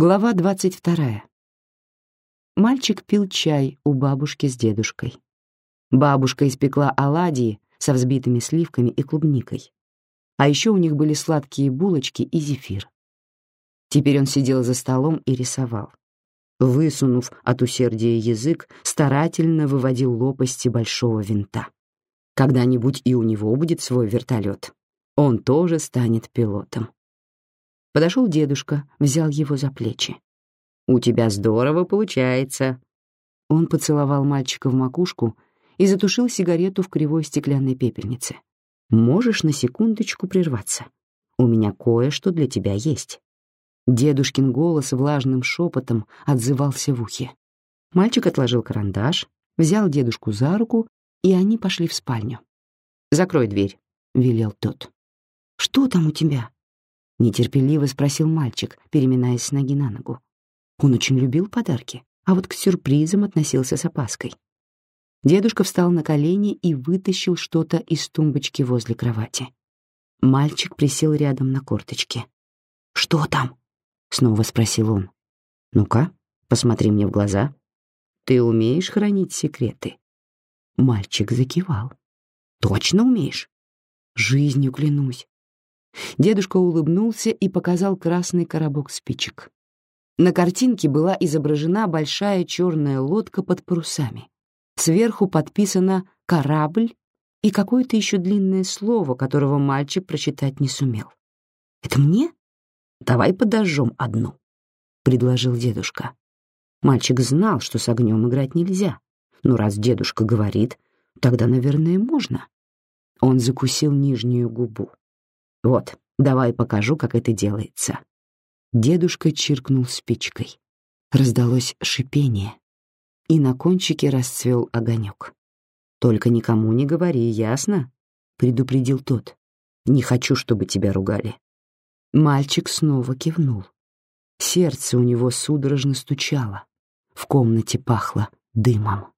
Глава двадцать вторая. Мальчик пил чай у бабушки с дедушкой. Бабушка испекла оладьи со взбитыми сливками и клубникой. А еще у них были сладкие булочки и зефир. Теперь он сидел за столом и рисовал. Высунув от усердия язык, старательно выводил лопасти большого винта. Когда-нибудь и у него будет свой вертолет. Он тоже станет пилотом. Подошел дедушка, взял его за плечи. «У тебя здорово получается». Он поцеловал мальчика в макушку и затушил сигарету в кривой стеклянной пепельнице. «Можешь на секундочку прерваться? У меня кое-что для тебя есть». Дедушкин голос влажным шепотом отзывался в ухе. Мальчик отложил карандаш, взял дедушку за руку, и они пошли в спальню. «Закрой дверь», — велел тот. «Что там у тебя?» — нетерпеливо спросил мальчик, переминаясь с ноги на ногу. Он очень любил подарки, а вот к сюрпризам относился с опаской. Дедушка встал на колени и вытащил что-то из тумбочки возле кровати. Мальчик присел рядом на корточке. «Что там?» — снова спросил он. «Ну-ка, посмотри мне в глаза. Ты умеешь хранить секреты?» Мальчик закивал. «Точно умеешь?» «Жизнью клянусь. Дедушка улыбнулся и показал красный коробок спичек. На картинке была изображена большая черная лодка под парусами. Сверху подписано «корабль» и какое-то еще длинное слово, которого мальчик прочитать не сумел. «Это мне? Давай подожжем одну», — предложил дедушка. Мальчик знал, что с огнем играть нельзя, но раз дедушка говорит, тогда, наверное, можно. Он закусил нижнюю губу. Вот, давай покажу, как это делается. Дедушка чиркнул спичкой. Раздалось шипение, и на кончике расцвел огонек. «Только никому не говори, ясно?» — предупредил тот. «Не хочу, чтобы тебя ругали». Мальчик снова кивнул. Сердце у него судорожно стучало. В комнате пахло дымом.